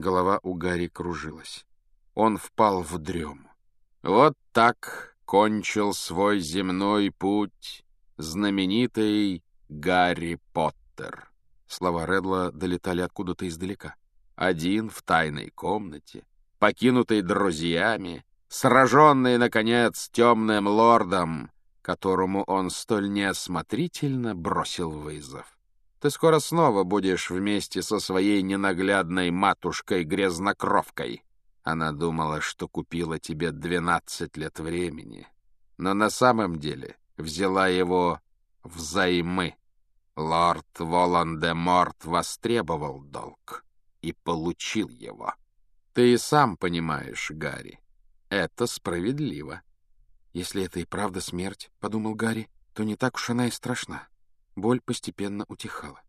Голова у Гарри кружилась. Он впал в дрему. Вот так кончил свой земной путь знаменитый Гарри Поттер. Слова Редла долетали откуда-то издалека. Один в тайной комнате, покинутый друзьями, сраженный, наконец, темным лордом, которому он столь неосмотрительно бросил вызов. Ты скоро снова будешь вместе со своей ненаглядной матушкой-грязнокровкой. Она думала, что купила тебе двенадцать лет времени, но на самом деле взяла его взаймы. Лорд Волан-де-Морт востребовал долг и получил его. Ты и сам понимаешь, Гарри, это справедливо. Если это и правда смерть, — подумал Гарри, — то не так уж она и страшна. Боль постепенно утихала.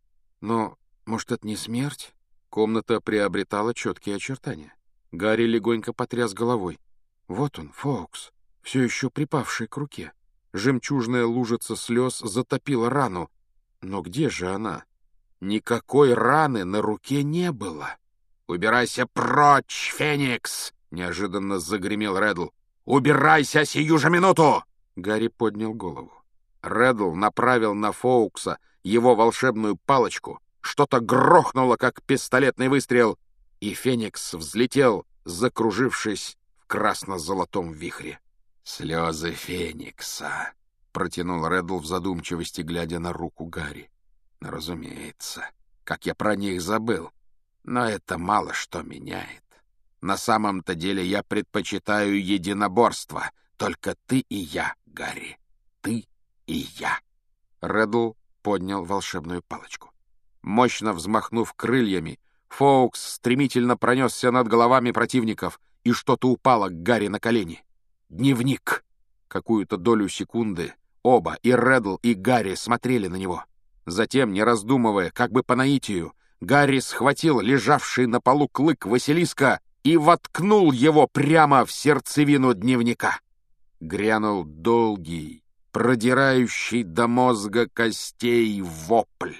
Но, может, это не смерть? Комната приобретала четкие очертания. Гарри легонько потряс головой. Вот он, Фоукс, все еще припавший к руке. Жемчужная лужица слез затопила рану. Но где же она? Никакой раны на руке не было. «Убирайся прочь, Феникс!» — неожиданно загремел Реддл. «Убирайся сию же минуту!» Гарри поднял голову. Реддл направил на Фоукса его волшебную палочку. Что-то грохнуло, как пистолетный выстрел, и Феникс взлетел, закружившись в красно-золотом вихре. «Слезы Феникса», — протянул Реддл в задумчивости, глядя на руку Гарри. «Ну, разумеется, как я про них забыл. Но это мало что меняет. На самом-то деле я предпочитаю единоборство. Только ты и я, Гарри. Ты и я». Реддл поднял волшебную палочку. Мощно взмахнув крыльями, Фоукс стремительно пронесся над головами противников, и что-то упало к Гарри на колени. Дневник. Какую-то долю секунды оба, и Реддл, и Гарри смотрели на него. Затем, не раздумывая, как бы по наитию, Гарри схватил лежавший на полу клык Василиска и воткнул его прямо в сердцевину дневника. Грянул долгий, продирающий до мозга костей вопль.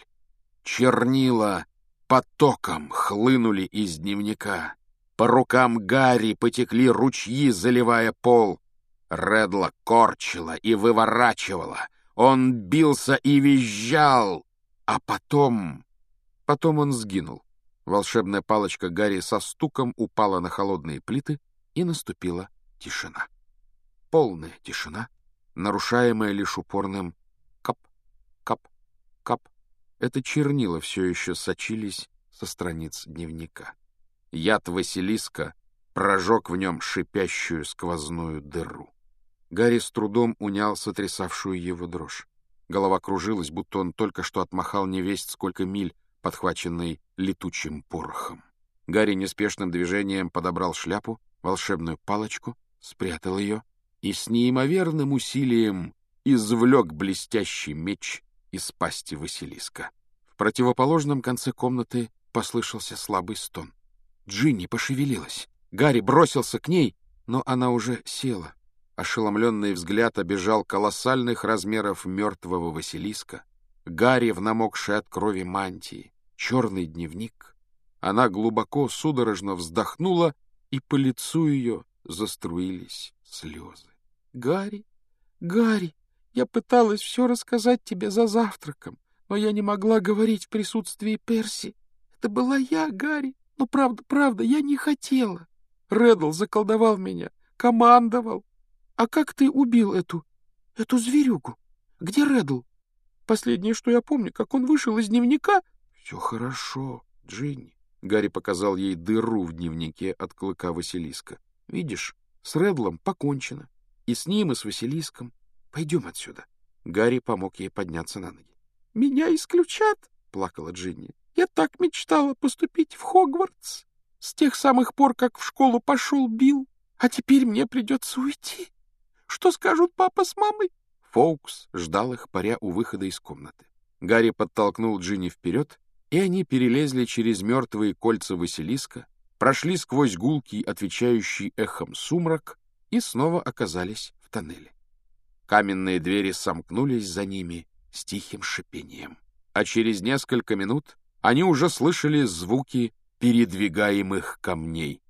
Чернила потоком хлынули из дневника. По рукам Гарри потекли ручьи, заливая пол. Редла корчила и выворачивала. Он бился и визжал. А потом... Потом он сгинул. Волшебная палочка Гарри со стуком упала на холодные плиты, и наступила тишина. Полная тишина, нарушаемая лишь упорным кап, кап, кап. Это чернила все еще сочились со страниц дневника. Яд Василиска прожег в нем шипящую сквозную дыру. Гарри с трудом унял сотрясавшую его дрожь. Голова кружилась, будто он только что отмахал невесть сколько миль, подхваченной летучим порохом. Гарри неспешным движением подобрал шляпу, волшебную палочку, спрятал ее и с неимоверным усилием извлек блестящий меч из пасти Василиска. В противоположном конце комнаты послышался слабый стон. Джинни пошевелилась. Гарри бросился к ней, но она уже села. Ошеломленный взгляд обежал колоссальных размеров мертвого Василиска. Гарри в намокшей от крови мантии, черный дневник. Она глубоко, судорожно вздохнула, и по лицу ее заструились слезы. — Гарри, Гарри, я пыталась все рассказать тебе за завтраком, но я не могла говорить в присутствии Перси. Это была я, Гарри. Ну, правда, правда, я не хотела. Реддл заколдовал меня, командовал. А как ты убил эту... эту зверюгу? Где Реддл? Последнее, что я помню, как он вышел из дневника... Все хорошо, Джинни. Гарри показал ей дыру в дневнике от клыка Василиска. Видишь, с Редлом покончено. И с ним, и с Василиском. Пойдем отсюда. Гарри помог ей подняться на ноги. — Меня исключат, — плакала Джинни. Я так мечтала поступить в Хогвартс с тех самых пор, как в школу пошел Билл. А теперь мне придется уйти. Что скажут папа с мамой? Фоукс ждал их, паря у выхода из комнаты. Гарри подтолкнул Джинни вперед, и они перелезли через мертвые кольца Василиска, прошли сквозь гулкий, отвечающий эхом сумрак, и снова оказались в тоннеле. Каменные двери сомкнулись за ними с тихим шипением. А через несколько минут они уже слышали звуки передвигаемых камней.